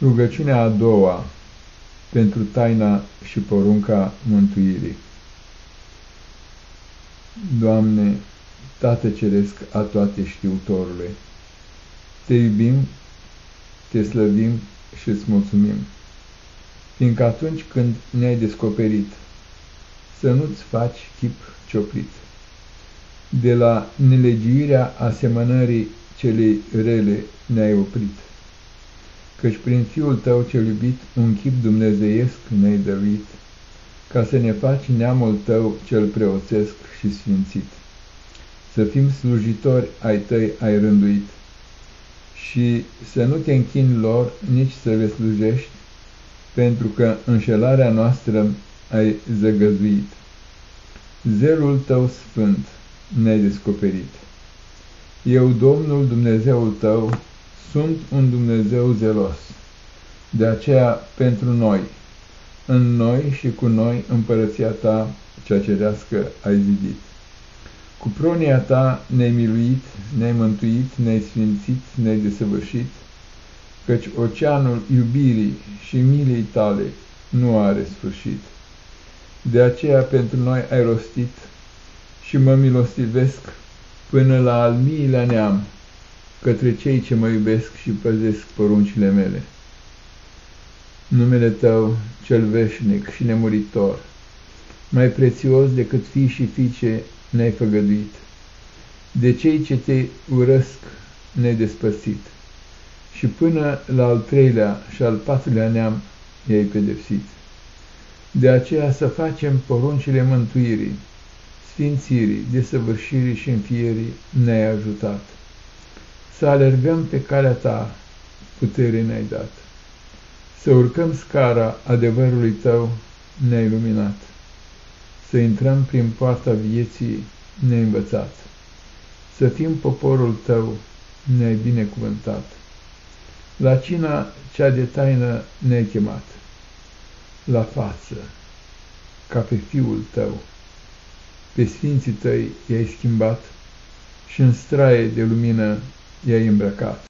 Rugăciunea a doua pentru taina și porunca mântuirii. Doamne, Tată Ceresc a toate știutorule, Te iubim, Te slăvim și îți mulțumim, fiindcă atunci când ne-ai descoperit, să nu-ți faci chip cioplit. De la nelegiuirea asemănării celei rele ne-ai oprit căci prin Fiul Tău cel iubit un chip dumnezeiesc ne-ai dăruit, ca să ne faci neamul Tău cel preoțesc și sfințit. Să fim slujitori ai Tăi ai rânduit și să nu te închini lor, nici să le slujești, pentru că înșelarea noastră ai zăgăzuit. Zelul Tău sfânt ne-ai descoperit. Eu, Domnul Dumnezeul Tău, sunt un Dumnezeu zelos. De aceea, pentru noi, în noi și cu noi, împărăția ta, cea cerească, ai zidit. Cu pronia ta ne-ai miluit, ne-ai mântuit, ne-ai sfințit, ne-ai desăvârșit, căci oceanul iubirii și milei tale nu are sfârșit. De aceea pentru noi ai rostit și mă milostivesc până la al miilea neam, către cei ce mă iubesc și păzesc poruncile mele. Numele Tău, cel veșnic și nemuritor, mai prețios decât fii și fiice ne-ai făgăduit. De cei ce te urăsc ne-ai despăsit și până la al treilea și al patrulea neam i-ai pedepsit. De aceea să facem poruncile mântuirii, sfințirii, desăvârșirii și înfierii ne-ai ajutat să alergăm pe calea ta, putere ne-ai dat. Să urcăm scara adevărului tău, ne-ai luminat. Să intrăm prin poarta vieții, ne-ai învățat. Să fim poporul tău, ne-ai binecuvântat. La cina cea de taină ne-ai chemat. La față, ca pe fiul tău, pe sfinții tăi i-ai schimbat și în straie de lumină i-ai îmbrăcat.